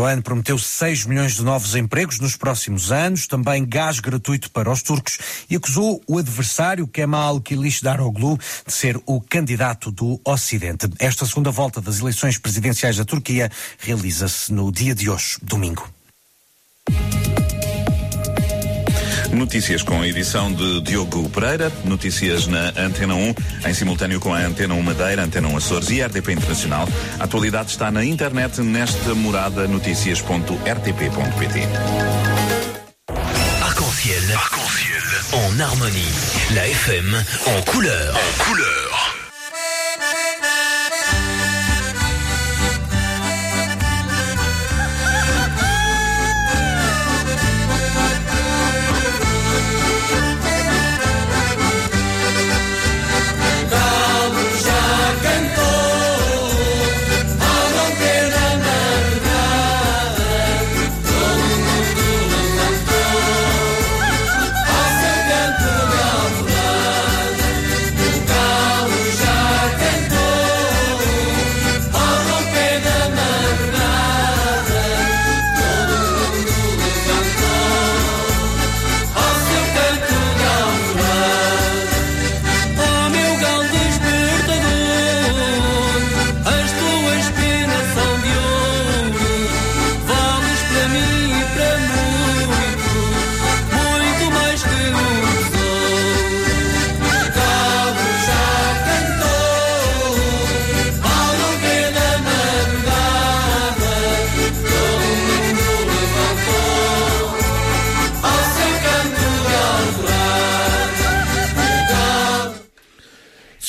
O ano prometeu 6 milhões de novos empregos nos próximos anos, também gás gratuito para os turcos e acusou o adversário Kemal Kılıçdaroğlu de ser o candidato do Ocidente. Esta segunda volta das eleições presidenciais da Turquia realiza-se no dia de hoje, domingo. Notícias com a edição de Diogo Pereira, notícias na Antena 1, em simultâneo com a Antena 1 Madeira, Antena 1 Açores e RDP Internacional. A atualidade está na internet nesta morada notícias.rtp.pt. Arc-en-ciel. Arc-en-ciel. En harmonie. La FM en couleur. En couleur.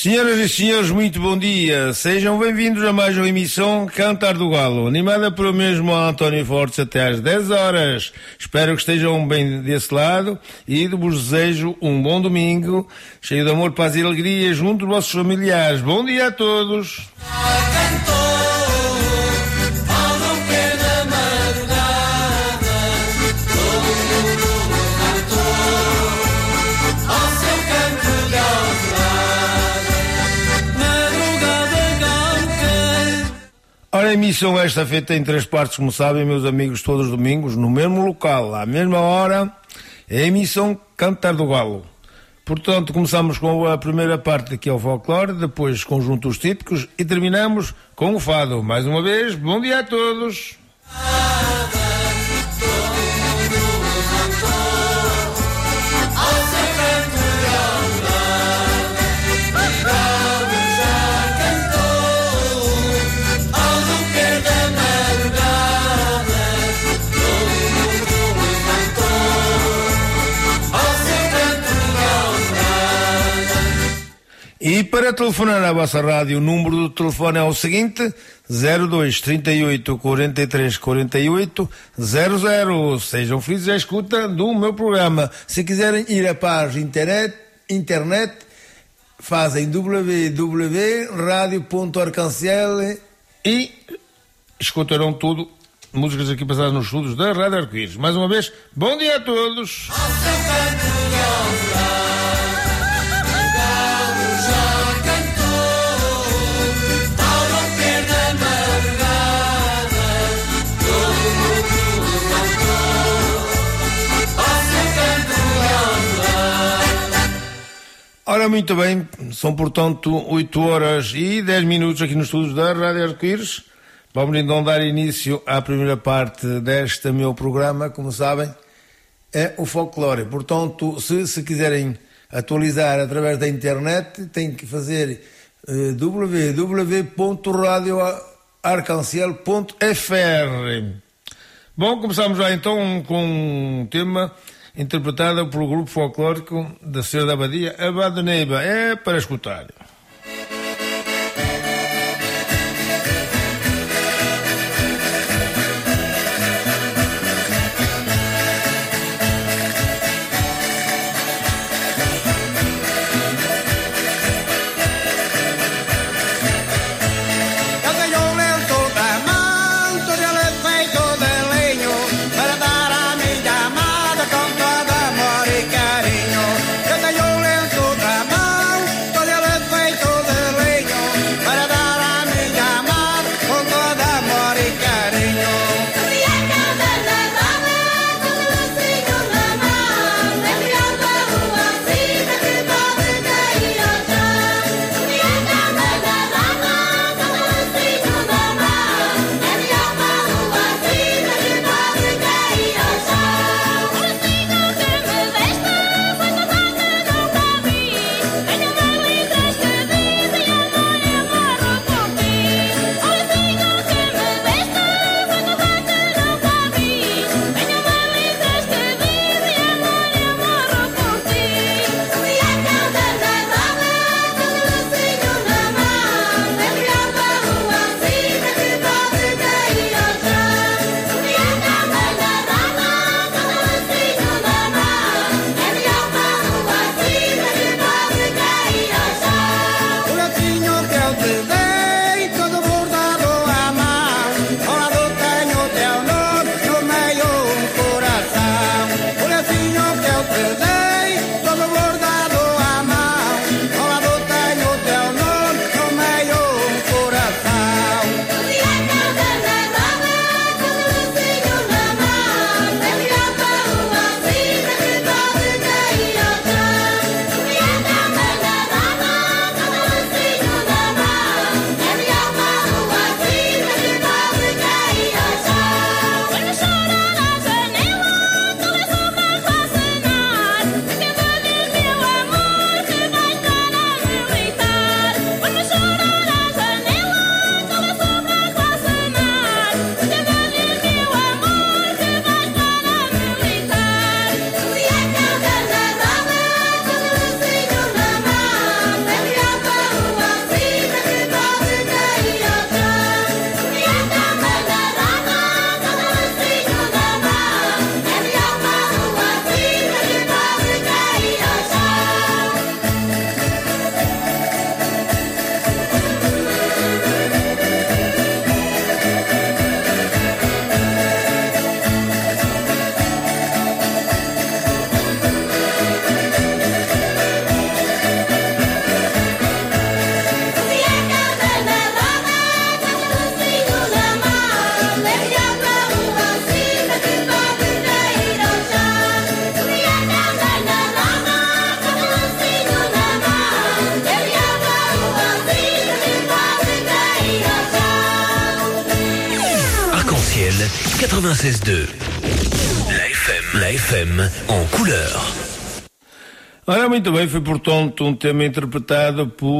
Senhoras e senhores, muito bom dia. Sejam bem-vindos a mais uma emissão Cantar do Galo, animada pelo mesmo António Fortes até às 10 horas. Espero que estejam bem desse lado e vos desejo um bom domingo, cheio de amor, paz e alegria junto dos vossos familiares. Bom dia a todos. Ora, a emissão esta feita em três partes, como sabem, meus amigos, todos os domingos, no mesmo local, à mesma hora, é a emissão Cantar do Galo. Portanto, começamos com a primeira parte, que é o folclore, depois conjuntos típicos e terminamos com o fado. Mais uma vez, bom dia a todos. E para telefonar à vossa rádio, o número do telefone é o seguinte: 02 38 43 48 00. Sejam felizes à escuta do meu programa. Se quiserem ir à página internet, internet fazem www.radio.arcanciel e escutarão tudo. Músicas aqui passadas nos estudos da Rádio Arco-Íris. Mais uma vez, bom dia a todos. Muito bem, são portanto 8 horas e 10 minutos aqui nos estudos da Rádio Arco-Íris. Vamos então dar início à primeira parte deste meu programa, como sabem, é o folclore. Portanto, se se quiserem atualizar através da internet, têm que fazer eh, www.radioarcanciel.fr. Bom, começamos já então com um tema interpretado pelo grupo folclórico da Senhora da Abadia, Abade Neiba. É para escutar. Ora, muito bem, foi portanto um tema interpretado por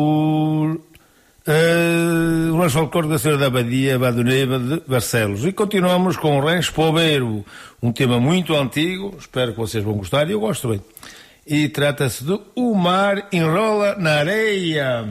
uh, Luís Falcor da Senhora da Abadia, Badoneva de Barcelos. E continuamos com o Rens Pobeiro, um tema muito antigo, espero que vocês vão gostar e eu gosto bem. E trata-se do O Mar Enrola na Areia.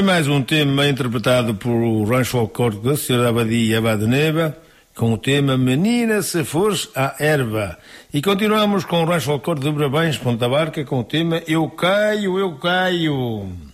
Foi mais um tema interpretado por Rancho Corte da Senhora Abadia Neva, com o tema Menina, se fores à erva. E continuamos com o Rancho Corte de Brabães, Ponta Barca, com o tema Eu Caio, Eu Caio.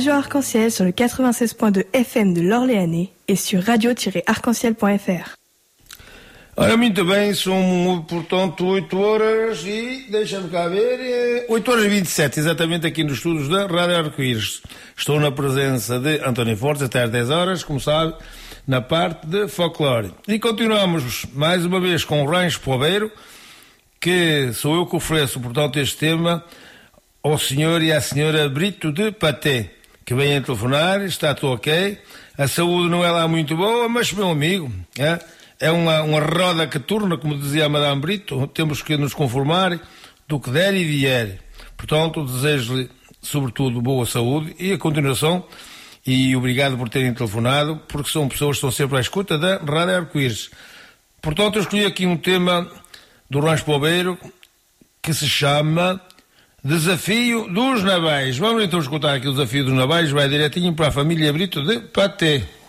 Radio Arc-en-Ciel sur le 96.2 FM de l'Orléanais et sur radio-arc-en-ciel.fr. Ora, muito bem, são, portanto, 8 horas e, deixa-me cá ver, eh, 8 horas e 27, exatamente aqui nos estudos da Rádio Arco-Íris. Estou na presença de António Fortes até às 10 horas, como sabe, na parte de folclore. E continuamos mais uma vez com o Rancho Pobeiro, que sou eu que ofereço, portanto, este tema ao senhor e à senhora Brito de Paté, que vem a telefonar, está tudo ok, a saúde não é lá muito boa, mas, meu amigo, é, é uma, uma roda que turna, como dizia a Madame Brito, temos que nos conformar do que der e vier. Portanto, desejo-lhe, sobretudo, boa saúde e a continuação, e obrigado por terem telefonado, porque são pessoas que estão sempre à escuta da Rádio Arco-Íris. Portanto, eu escolhi aqui um tema do Rancho Pobeiro que se chama Desafio dos Navais. Vamos então escutar aqui o Desafio dos Navais, vai direitinho para a família Brito de Paté.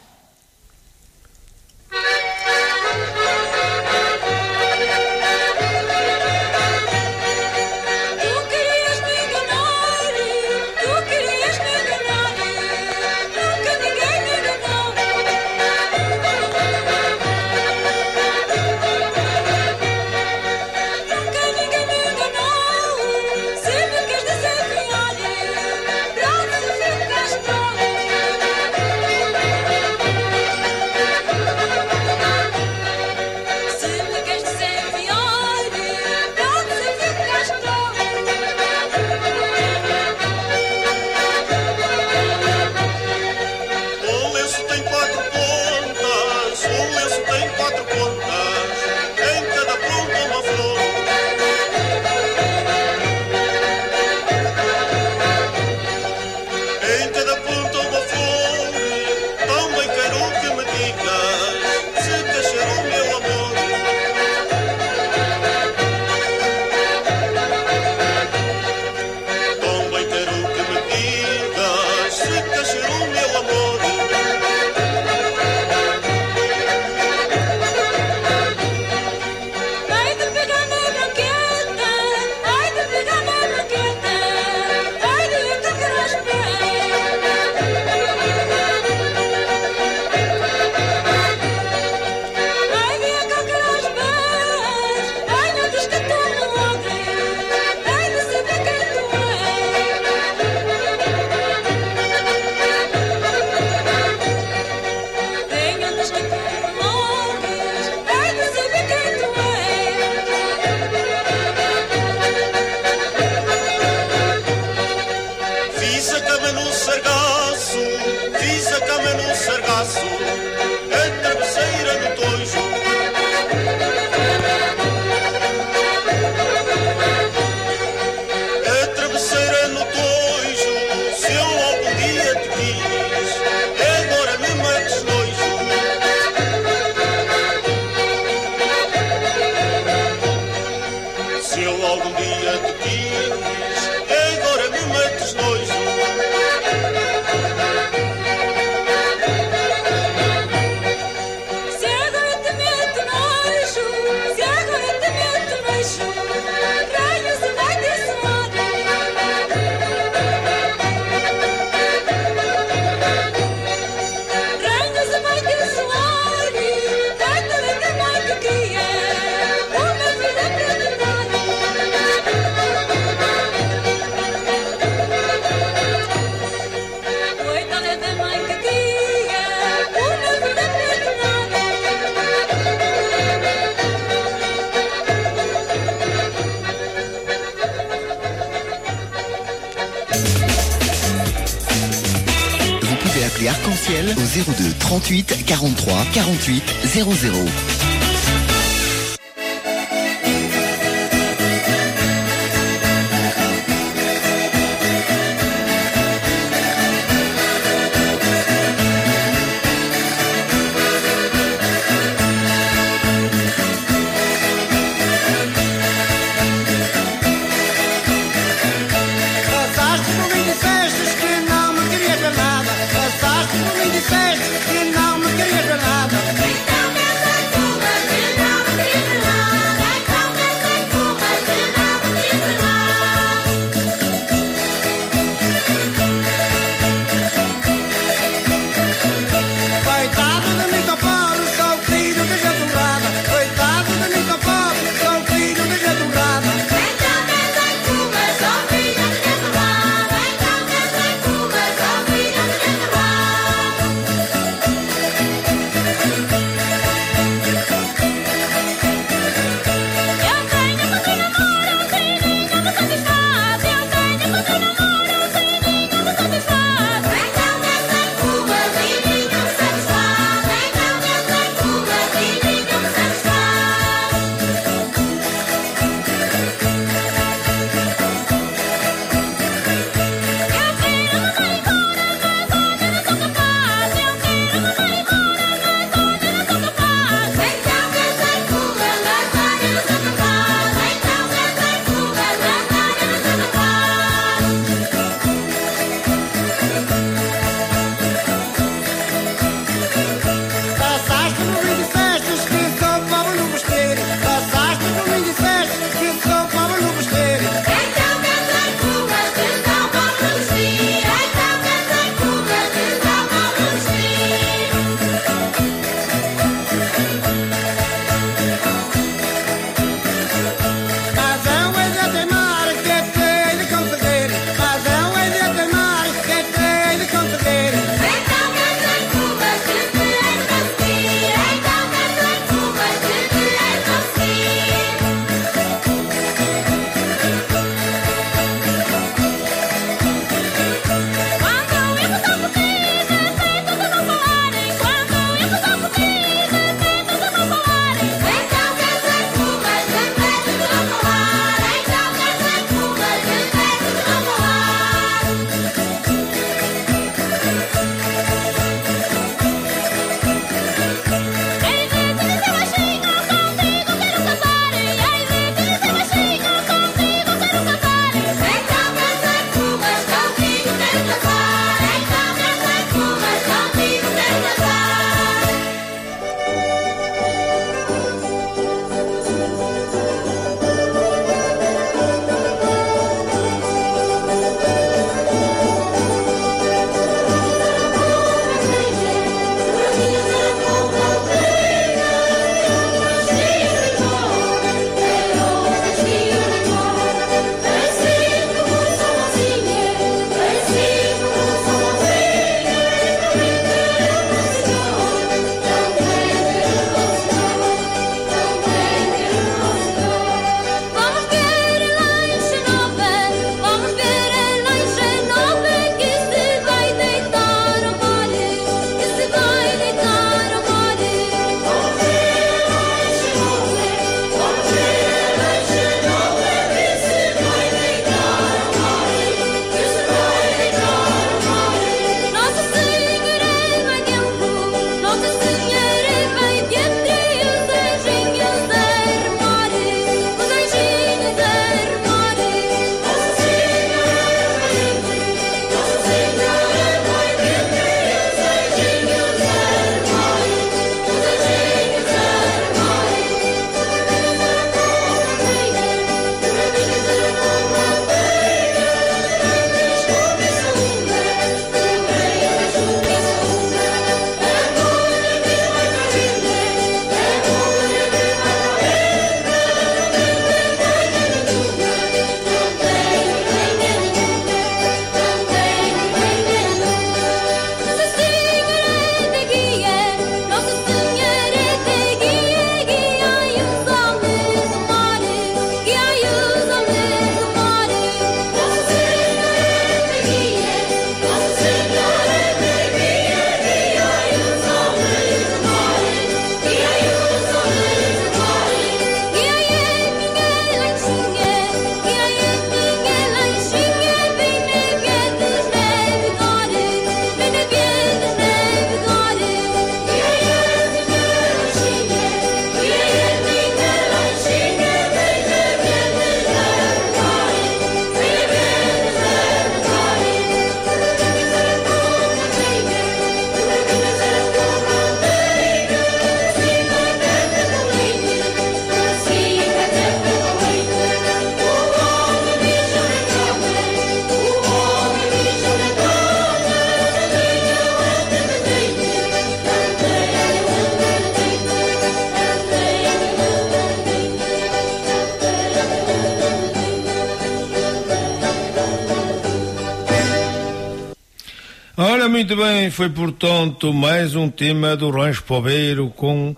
Muito bem, foi portanto mais um tema do Rancho Pobeiro com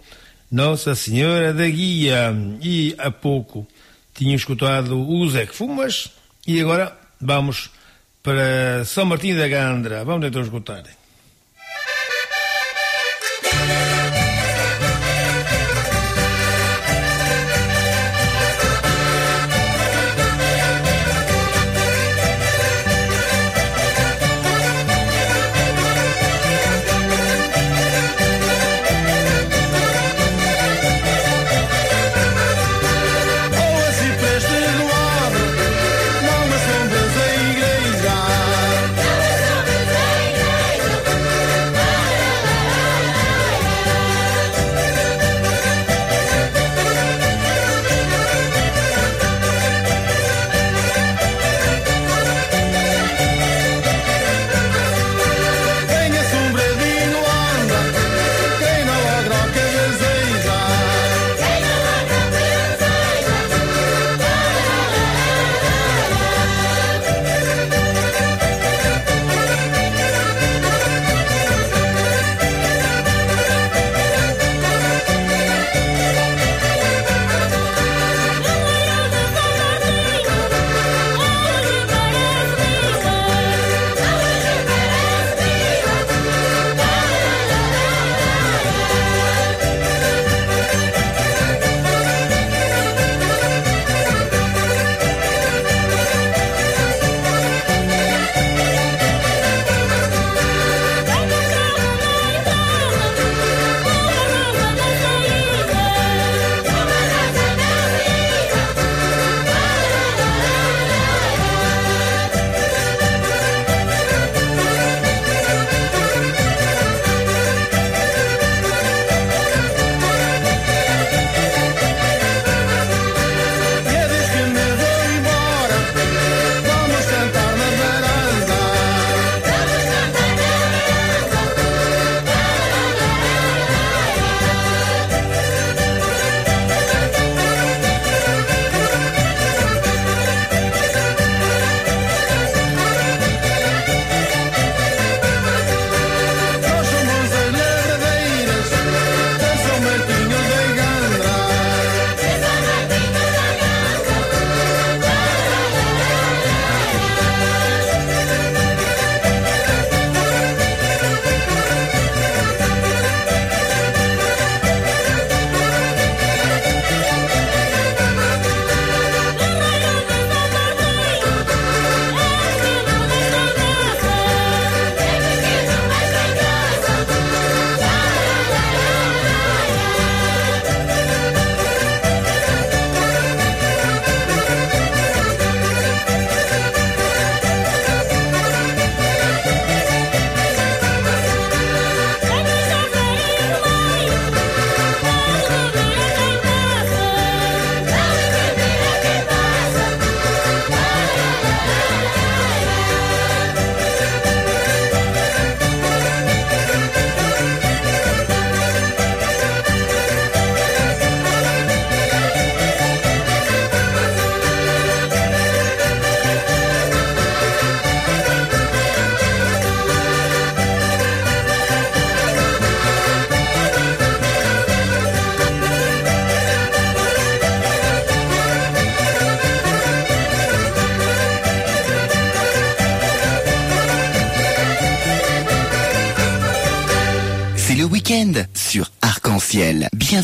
Nossa Senhora da Guia. E há pouco tinha escutado o Zé que Fumas e agora vamos para São Martinho da Gandra. Vamos então escutar.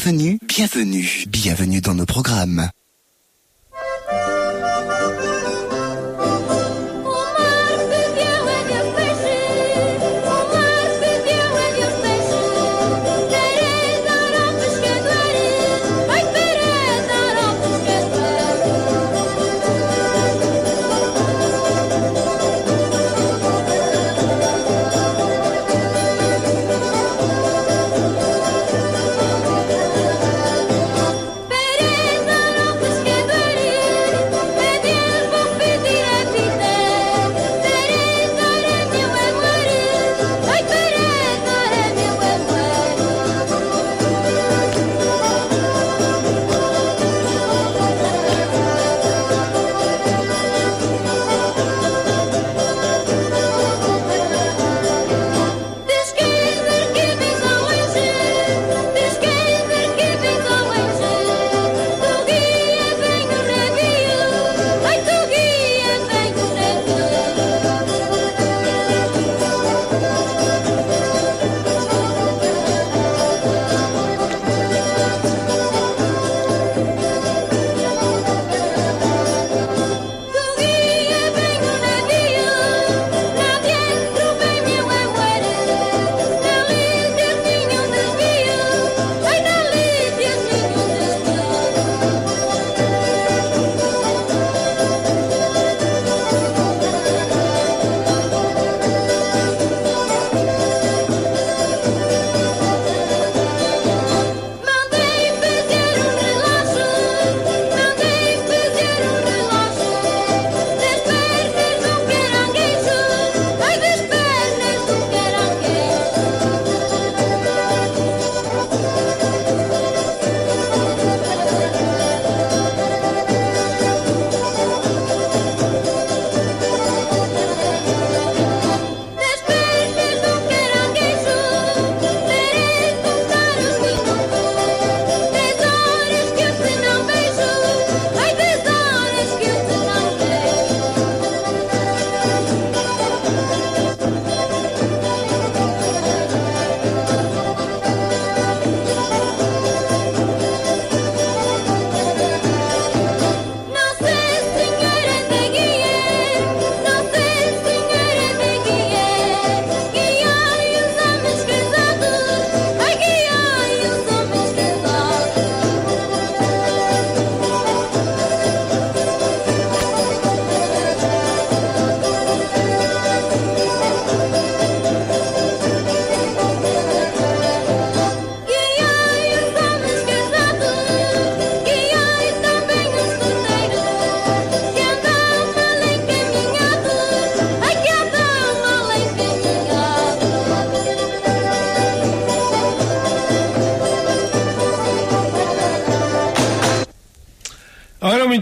Bienvenue, bienvenue, bienvenue dans nos programmes.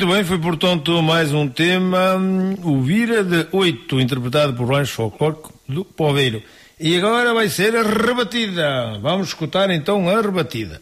Muito bem, foi portanto mais um tema, hum, o Vira de Oito, interpretado por Lancho Folclórico do Poveiro. E agora vai ser a rebatida. Vamos escutar então a rebatida.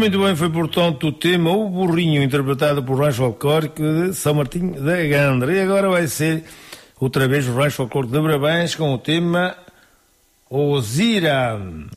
Muito bem, foi portanto o tema O Burrinho, interpretado por Rancho Alcórico de São Martinho da Gandra. E agora vai ser outra vez o Rancho Alcórico de Brabães com o tema Osiram.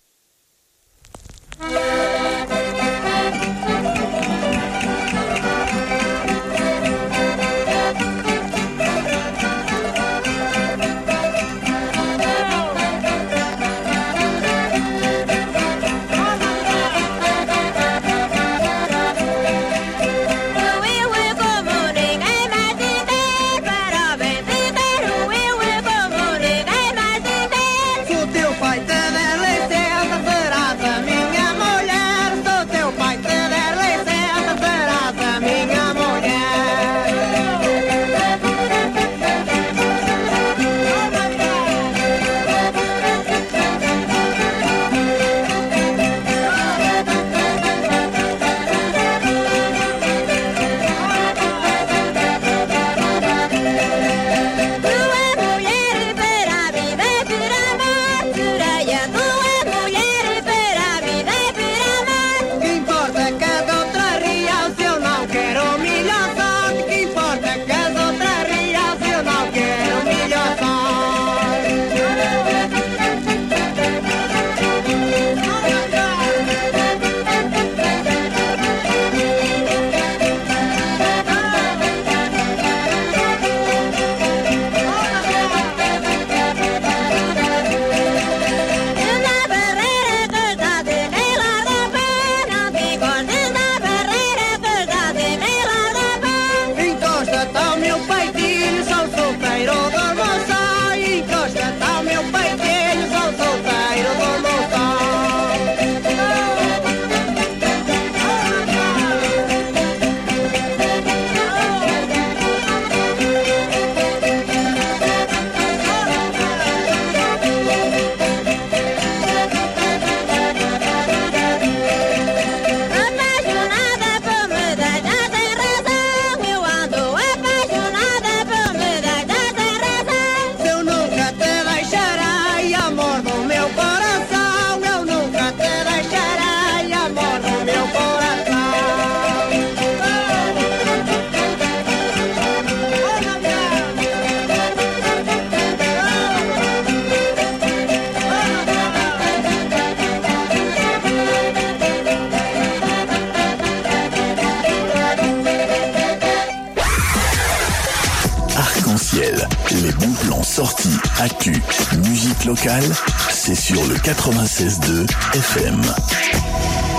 FM.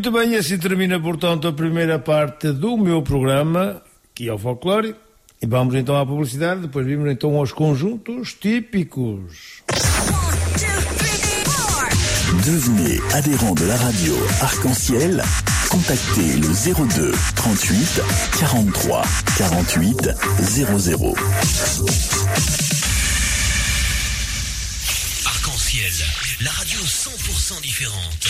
Muito bem, assim termina, portanto, a primeira parte do meu programa, que é o folclore. E vamos então à publicidade, depois vimos então aos conjuntos típicos. Devenez adhérent de la radio Arc-en-Ciel. Contactez le 02 38 43 48 00. Arc-en-ciel, la radio 100% différente.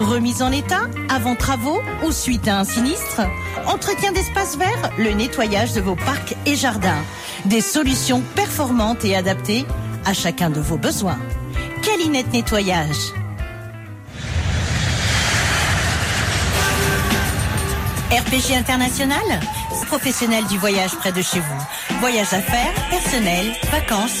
Remise en état, avant travaux ou suite à un sinistre Entretien d'espaces verts, le nettoyage de vos parcs et jardins. Des solutions performantes et adaptées à chacun de vos besoins. Calinette Nettoyage. RPG International, professionnel du voyage près de chez vous. Voyage affaires, personnel, vacances,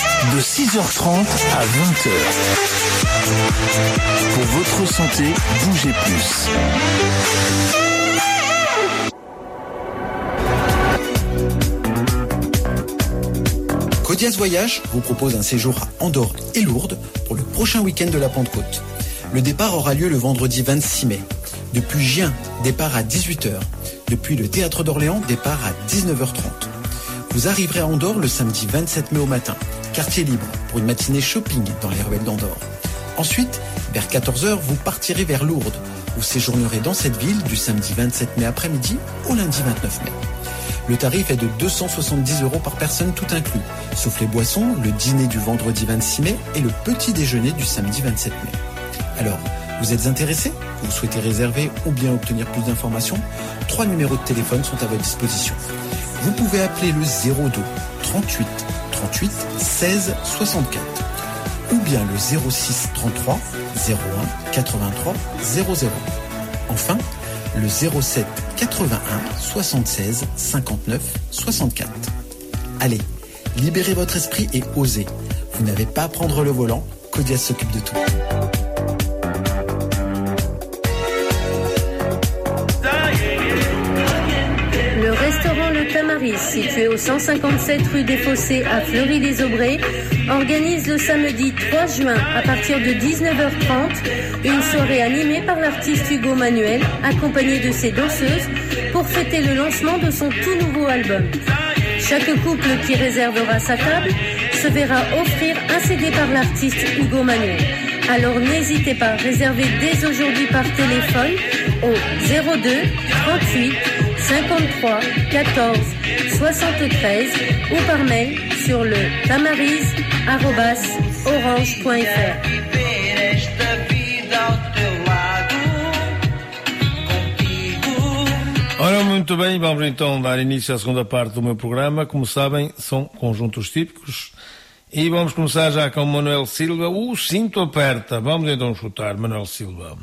de 6h30 à 20h. Pour votre santé, bougez plus. Codias Voyage vous propose un séjour à Andorre et Lourdes pour le prochain week-end de la Pentecôte. Le départ aura lieu le vendredi 26 mai. Depuis Gien, départ à 18h. Depuis le théâtre d'Orléans, départ à 19h30. Vous arriverez à Andorre le samedi 27 mai au matin, quartier libre, pour une matinée shopping dans les ruelles d'Andorre. Ensuite, vers 14h, vous partirez vers Lourdes. Vous séjournerez dans cette ville du samedi 27 mai après-midi au lundi 29 mai. Le tarif est de 270 euros par personne tout inclus, sauf les boissons, le dîner du vendredi 26 mai et le petit déjeuner du samedi 27 mai. Alors, vous êtes intéressé? Vous souhaitez réserver ou bien obtenir plus d'informations? Trois numéros de téléphone sont à votre disposition. Vous pouvez appeler le 02 38 38 16 64 ou bien le 06 33 01 83 00. Enfin, le 07 81 76 59 64. Allez, libérez votre esprit et osez. Vous n'avez pas à prendre le volant, Codias s'occupe de tout. Situé au 157 rue des Fossés à Fleury-les-Aubrais, organise le samedi 3 juin à partir de 19h30 une soirée animée par l'artiste Hugo Manuel, accompagné de ses danseuses, pour fêter le lancement de son tout nouveau album. Chaque couple qui réservera sa table se verra offrir un CD par l'artiste Hugo Manuel. Alors n'hésitez pas, réservez dès aujourd'hui par téléphone au 02 38 53 14 73 ou par mail sur le tamaris@orange.fr. Ora, muito bem, vamos então dar início à segunda parte do meu programa. Como sabem, são conjuntos típicos. E vamos começar já com Manuel Silva. O cinto aperta. Vamos então escutar Manuel Silva.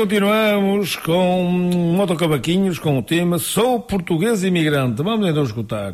Continuamos com Motocavaquinhos com o tema Sou Português Imigrante. Vamos então escutar.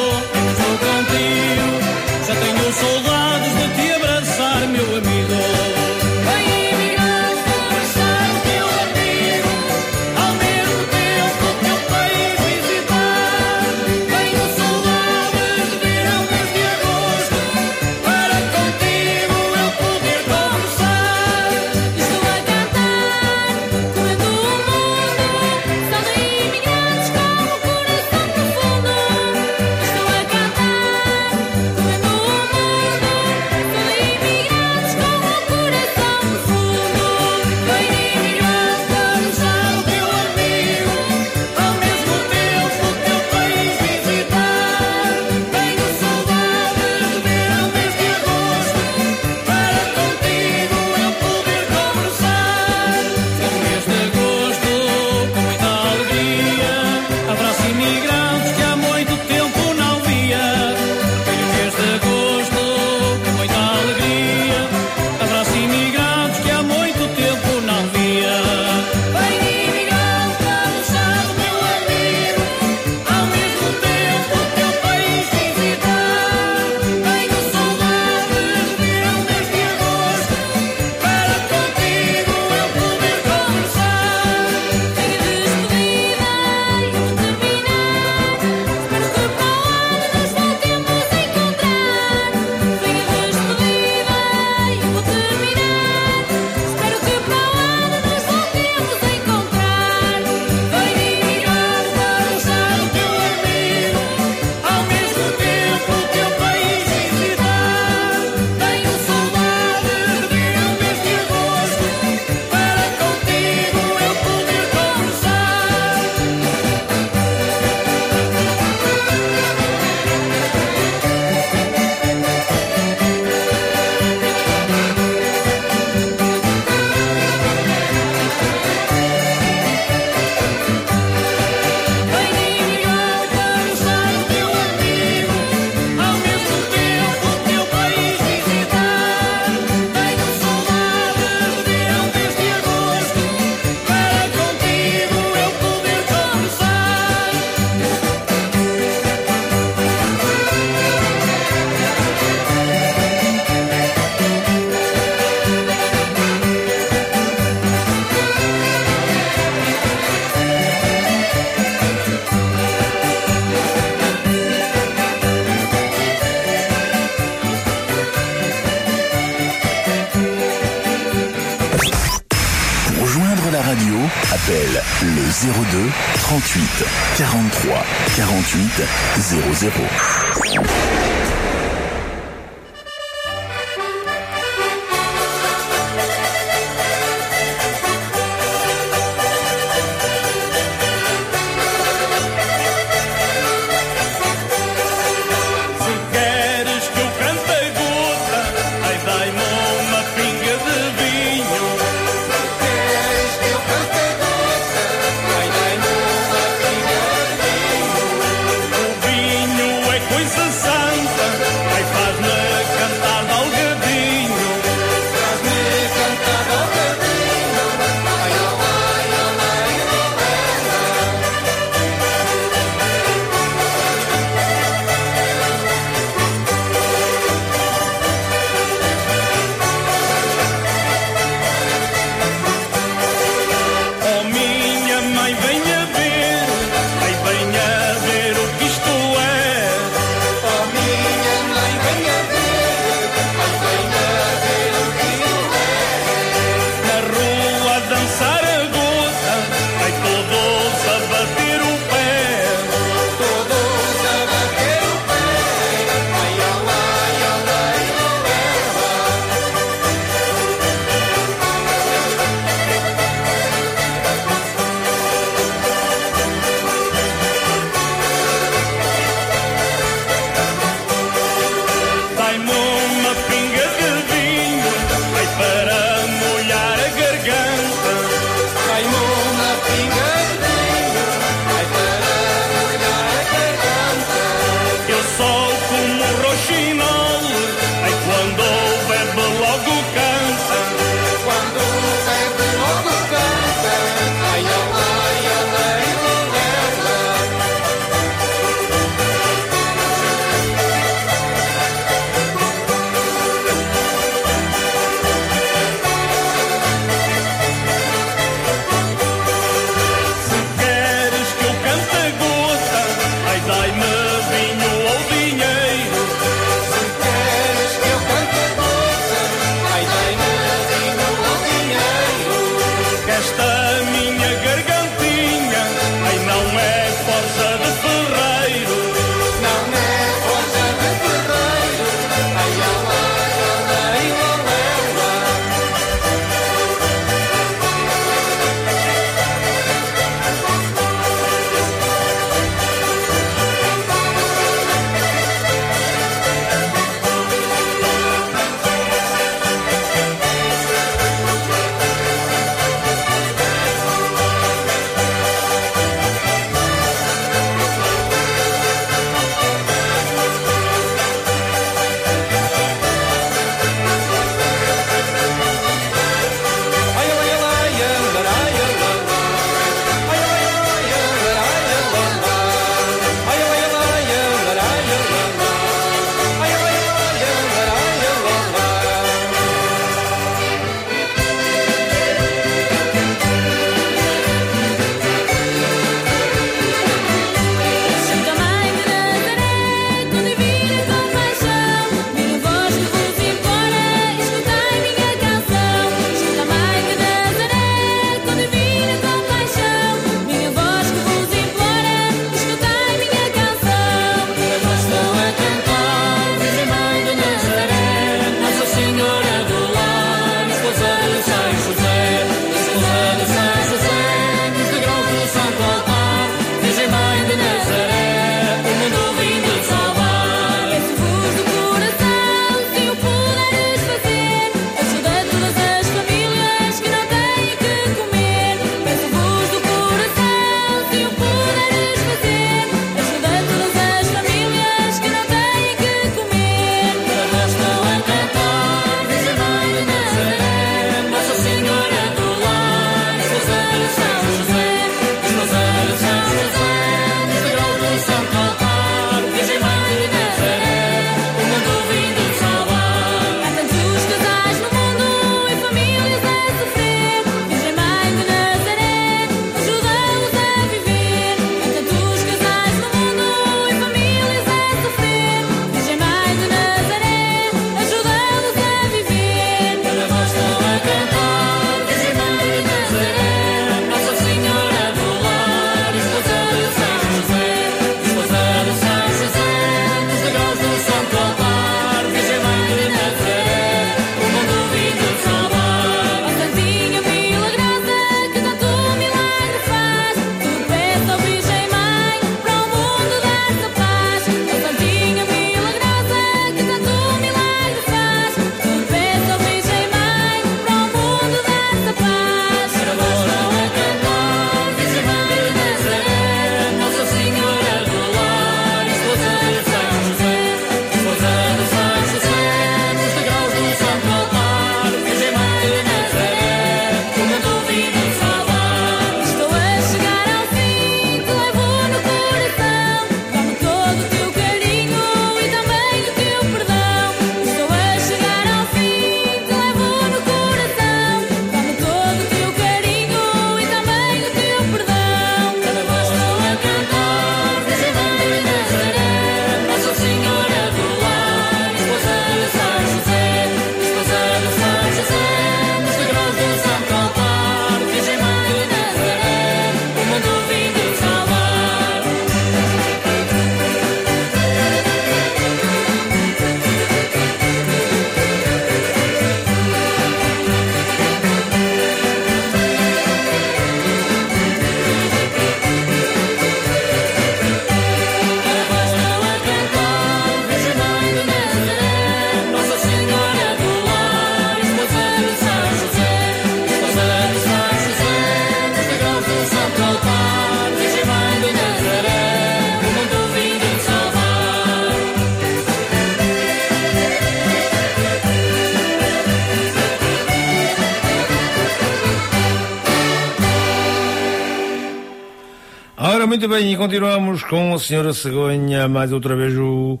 Muito bem, e continuamos com a senhora Cegonha, mais outra vez o,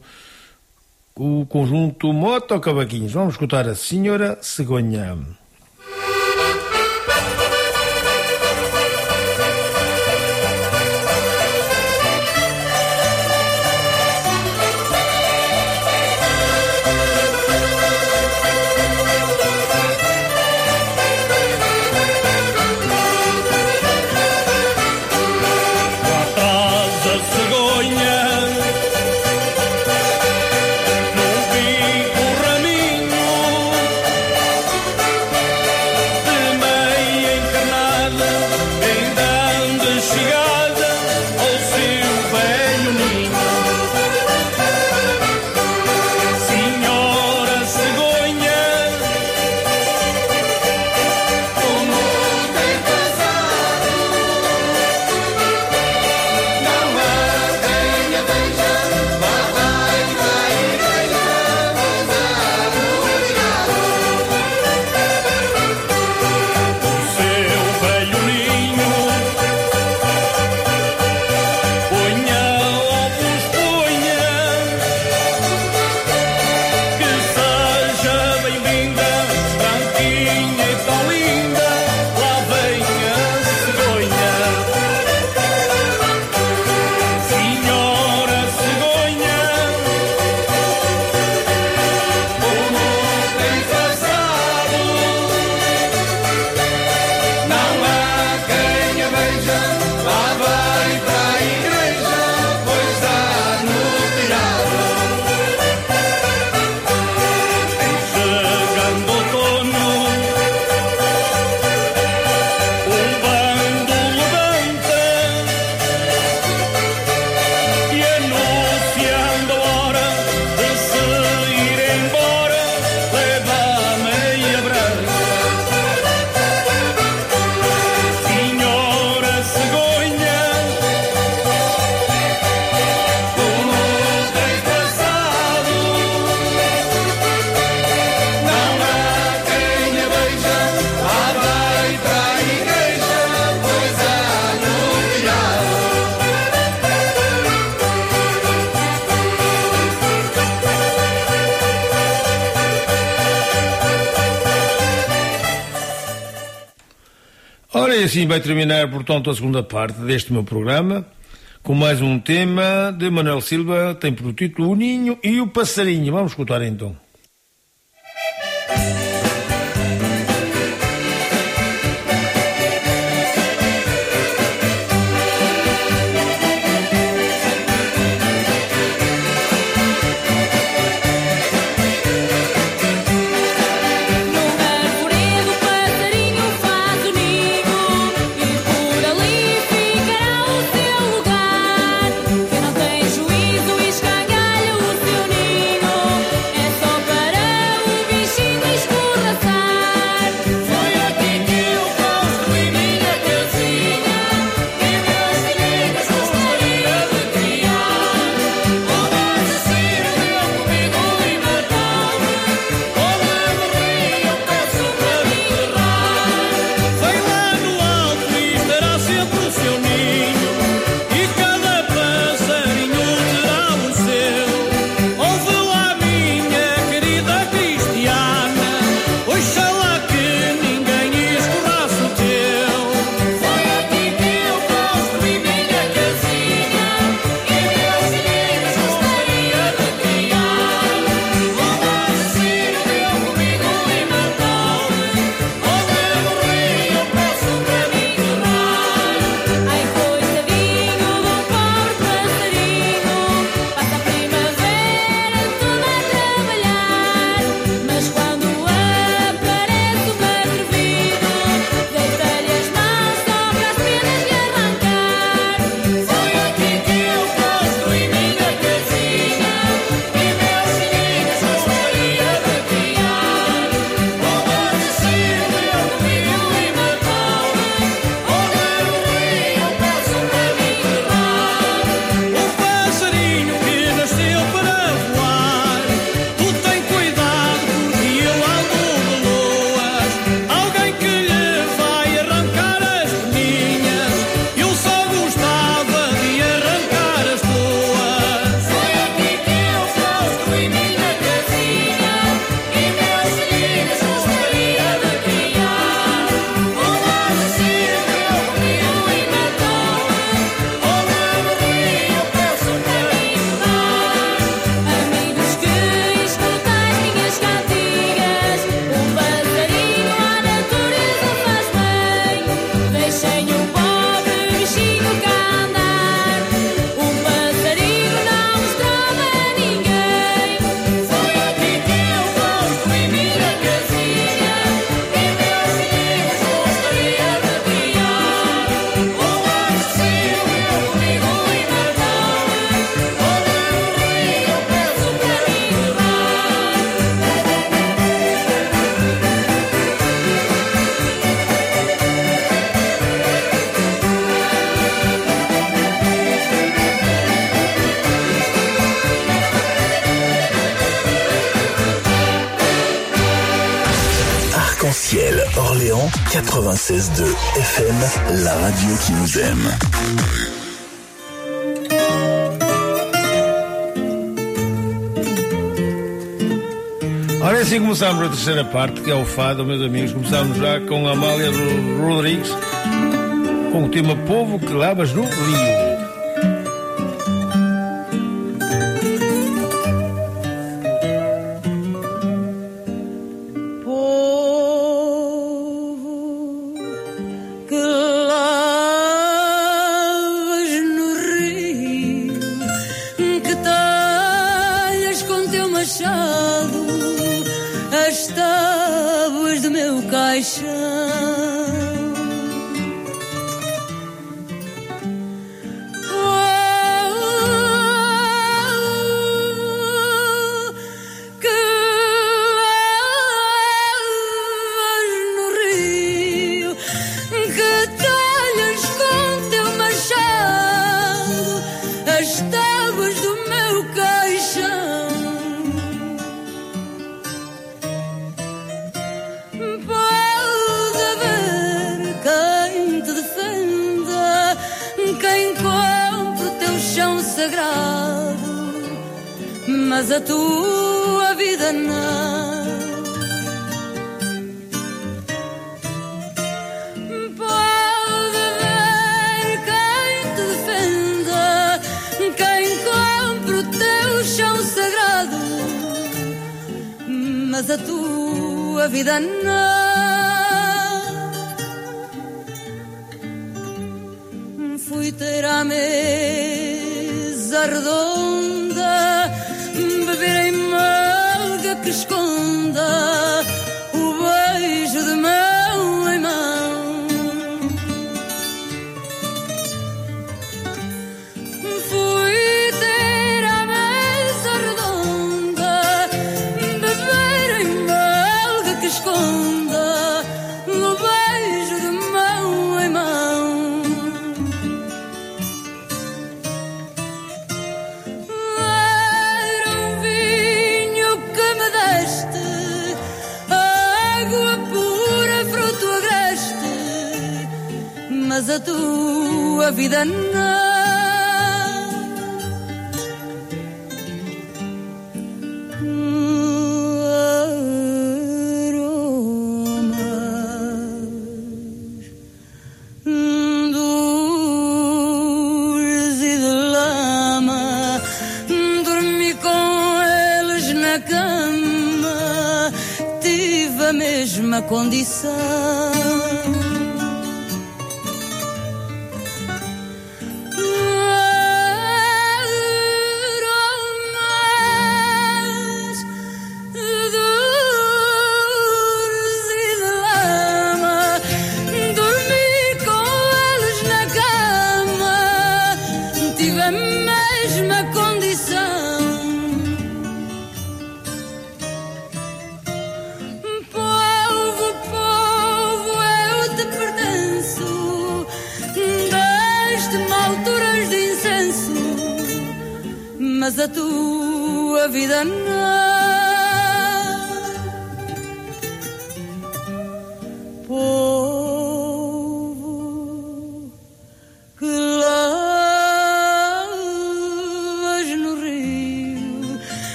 o conjunto Moto Cabaquinhos Vamos escutar a senhora Cegonha. Ora, e assim vai terminar, portanto, a segunda parte deste meu programa, com mais um tema de Manuel Silva, tem por título O Ninho e o Passarinho. Vamos escutar então. vous aime. Ora, é assim começámos a terceira parte, que é o Fado, meus amigos. Começámos já com a Amália Rodrigues, com o tema Povo que Lavas no Rio.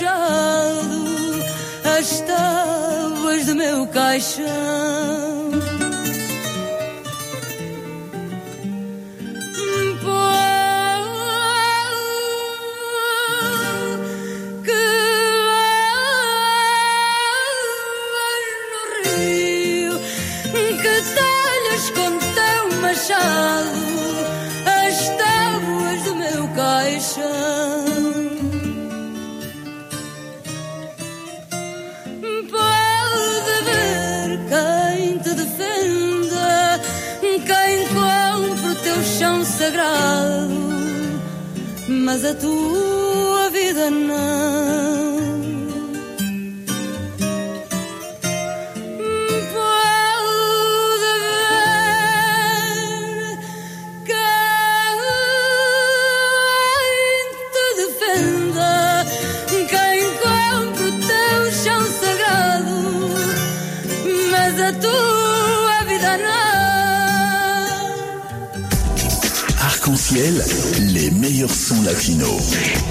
puxado as tábuas do meu caixão. Mas a tua vida não. dire sans lacrymo.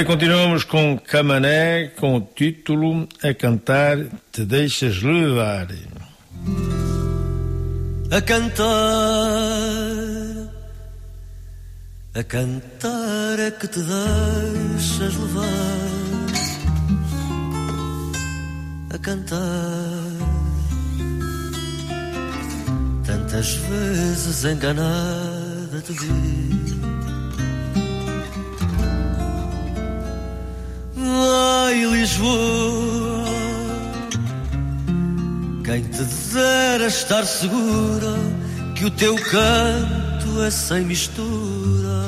Ora, continuamos com Camané, com o título A Cantar Te Deixas Levar. a cantar A cantar é que te deixas levar. A cantar. Tantas vezes enganada te vi. Estar segura que o teu canto é sem mistura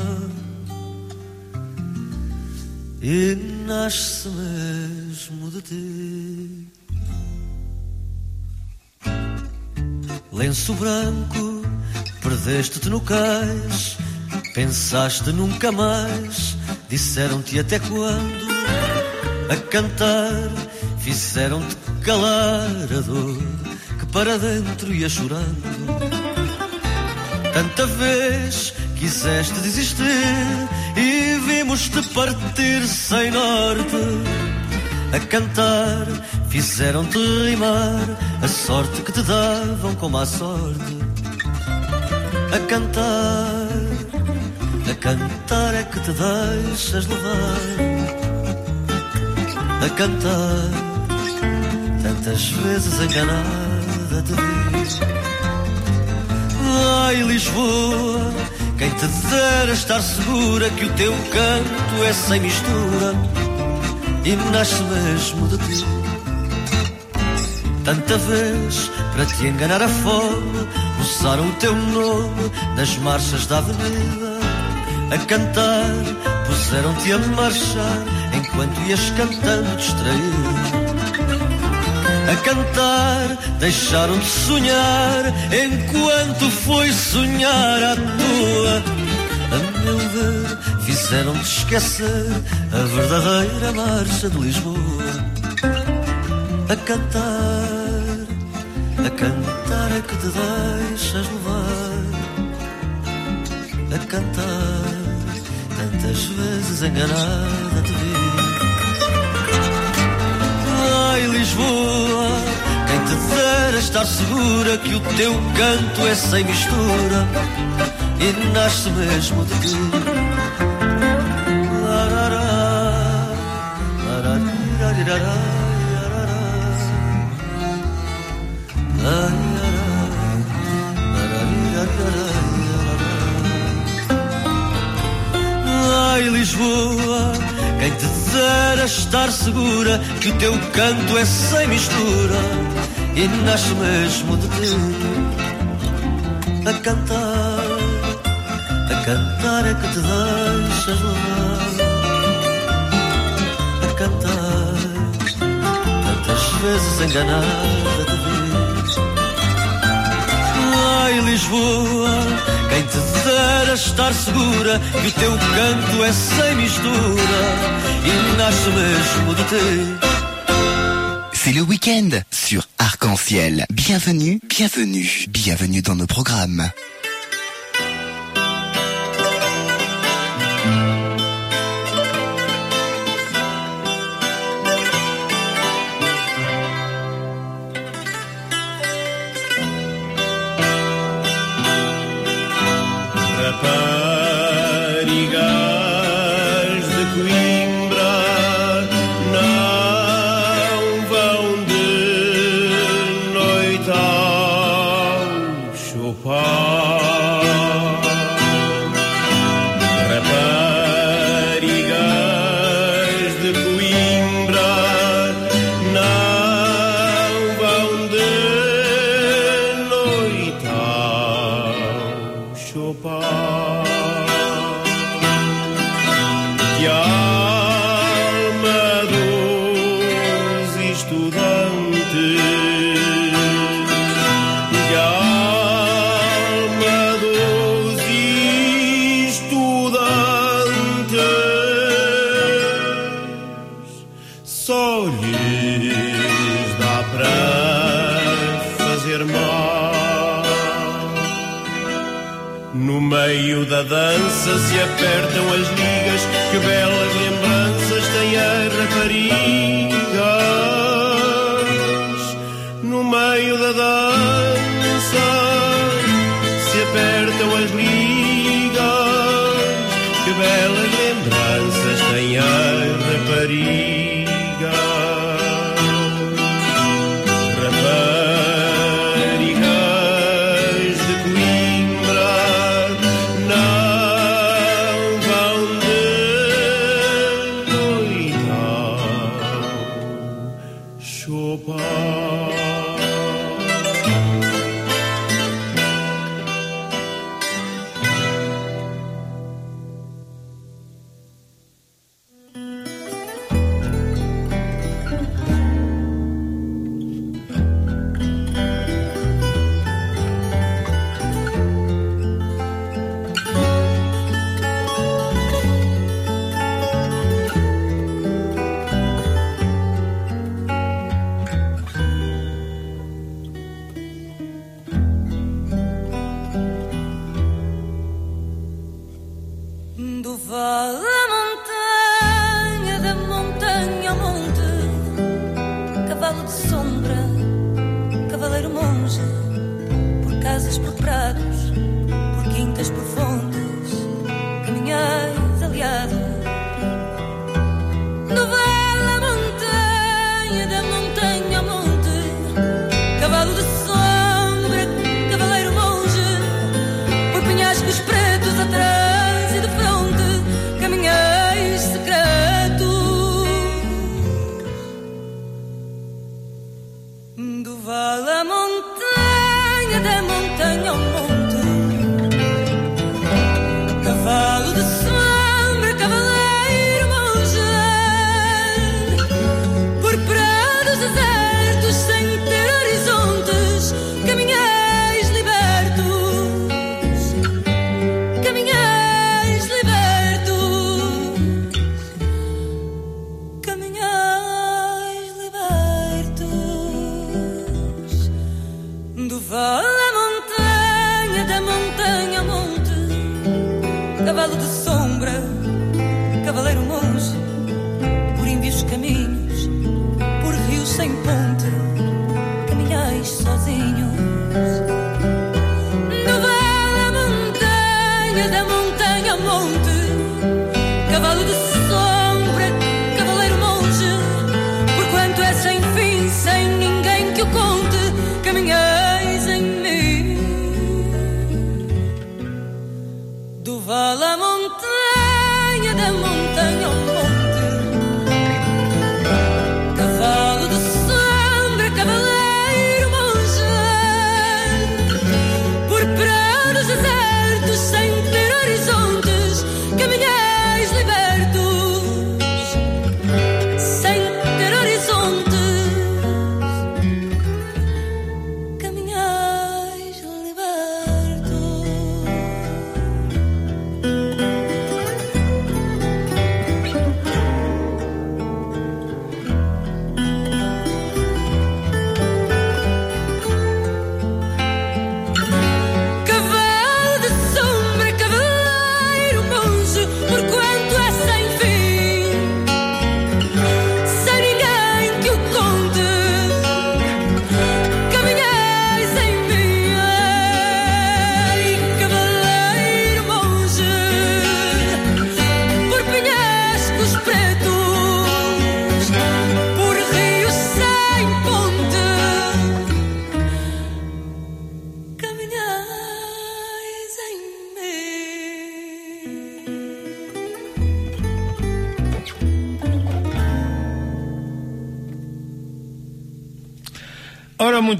e nasce mesmo de ti. Lenço branco, perdeste-te no cais, pensaste nunca mais, disseram-te até quando a cantar, fizeram-te calar a dor para dentro ia chorando. Tanta vez quiseste desistir e vimos-te partir sem norte. A cantar, fizeram-te rimar a sorte que te davam como a sorte. A cantar, a cantar é que te deixas levar a cantar, tantas vezes enganada te vi. Ai, Lisboa, quem te dera estar segura que o teu canto é sem mistura e nasce mesmo de ti. Tanta vez para te enganar a fome, usaram o teu nome nas marchas da avenida a cantar, puseram-te a marchar enquanto ias cantando distraído. Cantar, deixaram-te sonhar enquanto foi sonhar à toa. A meu ver, fizeram-te esquecer a verdadeira marcha de Lisboa. A cantar, a cantar é que te deixas levar. A cantar, tantas vezes enganada te vi. Lisboa, quem te dera estar segura que o teu canto é sem mistura e nasce mesmo de ti. Dera estar segura que o teu canto é sem mistura e nasce mesmo de ti. A cantar, a cantar é que te deixas levar. A cantar, tantas vezes enganada te vi. Ai, Lisboa, quem te dera estar segura que o teu canto é sem mistura C'est le week-end sur Arc-en-Ciel. Bienvenue, bienvenue, bienvenue dans nos programmes. Se apertam as ligas, que belas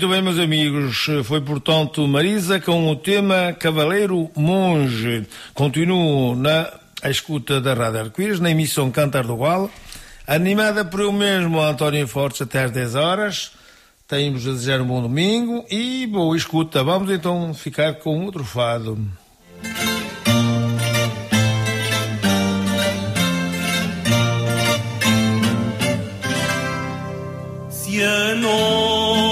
Muito bem, meus amigos, foi portanto Marisa com o tema Cavaleiro Monge. Continuo na escuta da Rádio Arco-Íris, na emissão Cantar do Gual, animada por eu mesmo, António Fortes, até às 10 horas. Temos a desejar um bom domingo e boa escuta. Vamos então ficar com outro fado. Se a noite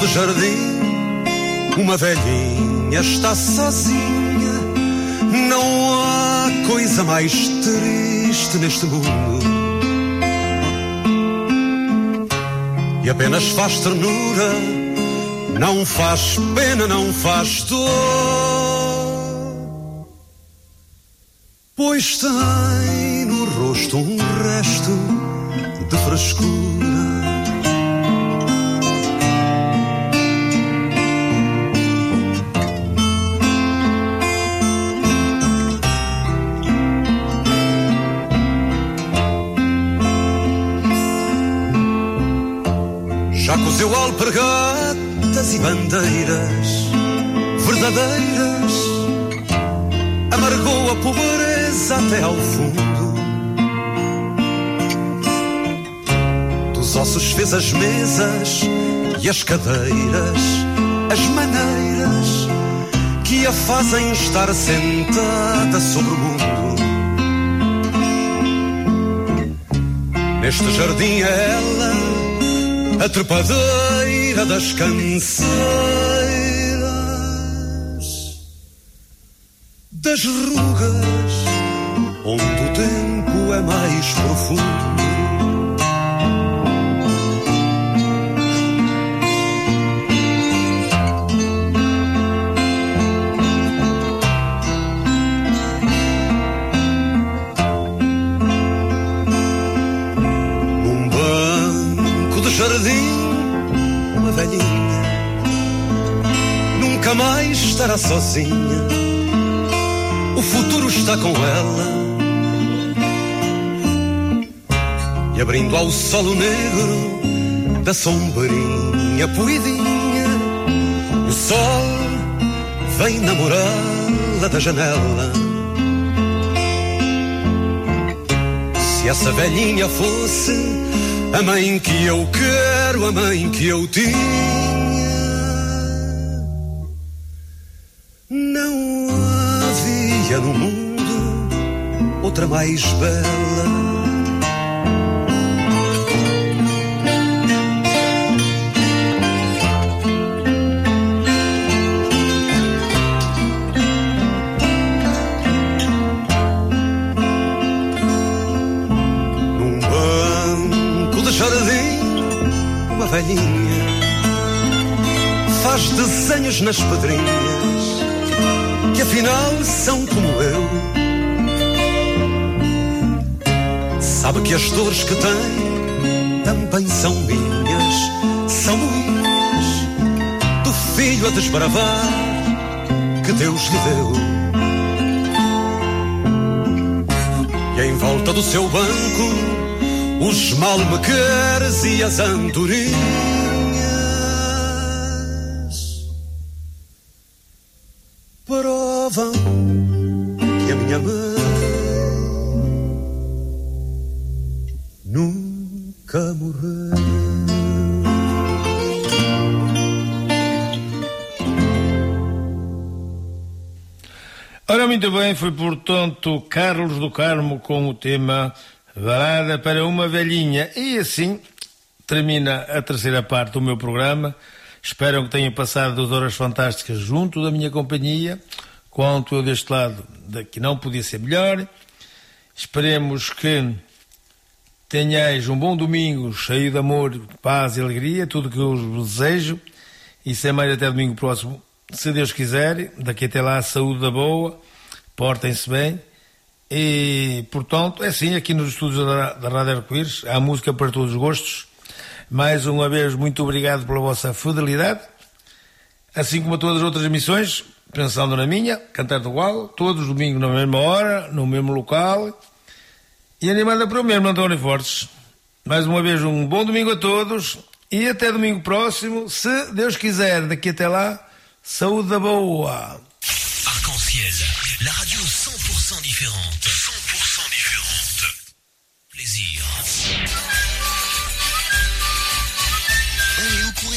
de jardim, uma velhinha está sozinha. Não há coisa mais triste neste mundo. E apenas faz ternura, não faz pena, não faz dor. Pois tem no rosto um resto de frescura. Já cozeu alpergatas e bandeiras verdadeiras, amargou a pobreza até ao fundo. Dos ossos fez as mesas e as cadeiras, as maneiras que a fazem estar sentada sobre o mundo. Neste jardim é ela, a trepadeira das canseiras, Ao sol o negro da sombrinha poidinha, o sol vem namorá-la da janela. Se essa velhinha fosse a mãe que eu quero, a mãe que eu tinha, não havia no mundo outra mais bela. Nas pedrinhas que afinal são como eu. Sabe que as dores que tem também são minhas, são minhas, do filho a desbravar que Deus lhe deu. E em volta do seu banco, os malmequeres e as andorinhas. Bem, foi portanto Carlos do Carmo com o tema Balada para uma Velhinha. E assim termina a terceira parte do meu programa. Espero que tenham passado duas horas fantásticas junto da minha companhia. Quanto eu deste lado, daqui não podia ser melhor. Esperemos que tenhais um bom domingo cheio de amor, paz e alegria, tudo o que eu vos desejo. E sem mais até domingo próximo, se Deus quiser. Daqui até lá, saúde da boa, portem-se bem. E, portanto, é assim, aqui nos estúdios da, da Rádio Arco-Íris, há música para todos os gostos. Mais uma vez, muito obrigado pela vossa fidelidade. Assim como a todas as outras emissões, pensando na minha, Cantar do Igual, todos os domingos na mesma hora, no mesmo local. E animada para o mesmo, António Fortes. Mais uma vez, um bom domingo a todos e até domingo próximo, se Deus quiser. Daqui até lá, saúde da boa. Arc-en-ciel, la radio 100% différente. 100% différente. Plaisir.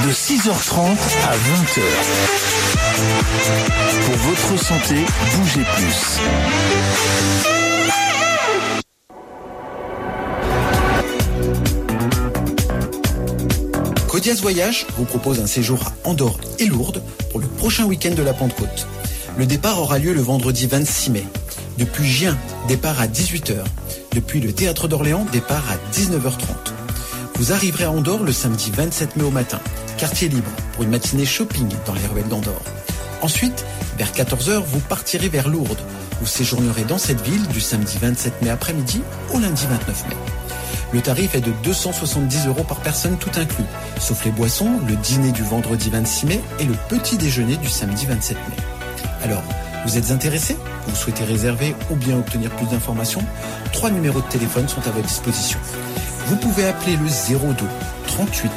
de 6h30 à 20h. Pour votre santé, bougez plus. Codias Voyage vous propose un séjour à Andorre et Lourdes pour le prochain week-end de la Pentecôte. Le départ aura lieu le vendredi 26 mai. Depuis Gien, départ à 18h. Depuis le théâtre d'Orléans, départ à 19h30. Vous arriverez à Andorre le samedi 27 mai au matin, quartier libre, pour une matinée shopping dans les ruelles d'Andorre. Ensuite, vers 14h, vous partirez vers Lourdes. Vous séjournerez dans cette ville du samedi 27 mai après-midi au lundi 29 mai. Le tarif est de 270 euros par personne tout inclus, sauf les boissons, le dîner du vendredi 26 mai et le petit déjeuner du samedi 27 mai. Alors, vous êtes intéressé? Vous souhaitez réserver ou bien obtenir plus d'informations? Trois numéros de téléphone sont à votre disposition. Vous pouvez appeler le 02 38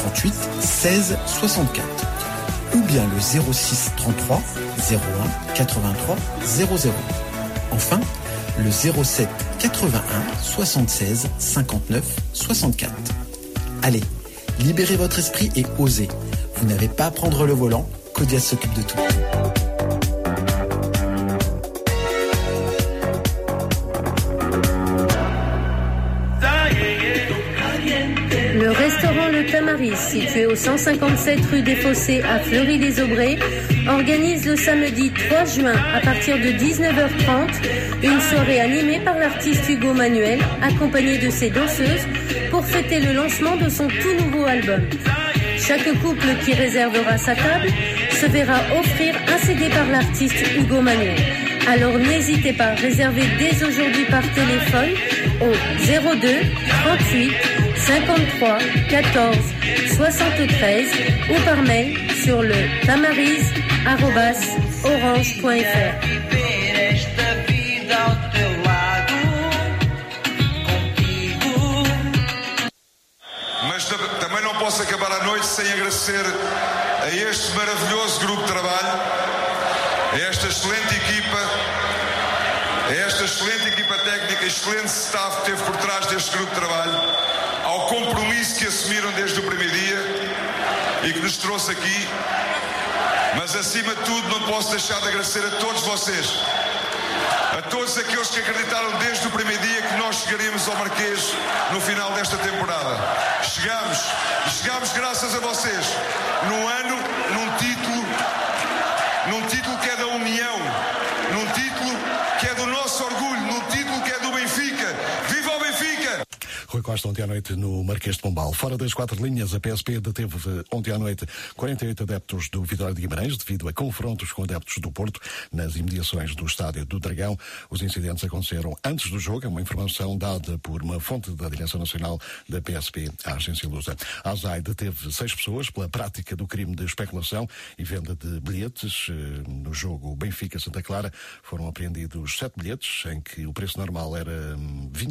38 16 64 ou bien le 06 33 01 83 00. Enfin, le 07 81 76 59 64. Allez, libérez votre esprit et osez. Vous n'avez pas à prendre le volant, Codias s'occupe de tout. Le Tamaris, situé au 157 rue des Fossés à Fleury-les-Aubrais, organise le samedi 3 juin à partir de 19h30 une soirée animée par l'artiste Hugo Manuel, accompagné de ses danseuses, pour fêter le lancement de son tout nouveau album. Chaque couple qui réservera sa table se verra offrir un CD par l'artiste Hugo Manuel. Alors n'hésitez pas, réservez dès aujourd'hui par téléphone au 02 38 53 14 73 ou par mail sur le tamaris.orange.fr. Mas tam- também não posso acabar a noite sem agradecer a este maravilhoso grupo de trabalho, a esta excelente equipa, a esta excelente equipa técnica, excelente staff que esteve por trás deste grupo de trabalho, compromisso que assumiram desde o primeiro dia e que nos trouxe aqui. Mas acima de tudo, não posso deixar de agradecer a todos vocês. A todos aqueles que acreditaram desde o primeiro dia que nós chegaríamos ao Marquês no final desta temporada. Chegamos, chegamos graças a vocês, num ano, num título, num título que é da União, num título que é do nosso orgulho, num título que é do Benfica. Viva o Benfica! Rui Costa ontem à noite no Marquês de Pombal. Fora das quatro linhas, a PSP deteve eh, ontem à noite 48 adeptos do Vitória de Guimarães devido a confrontos com adeptos do Porto nas imediações do Estádio do Dragão. Os incidentes aconteceram antes do jogo, é uma informação dada por uma fonte da Direção Nacional da PSP à agência Lusa. A ASAI deteve seis pessoas pela prática do crime de especulação e venda de bilhetes. Eh, No jogo Benfica-Santa Clara foram apreendidos sete bilhetes, em que o preço normal era hum,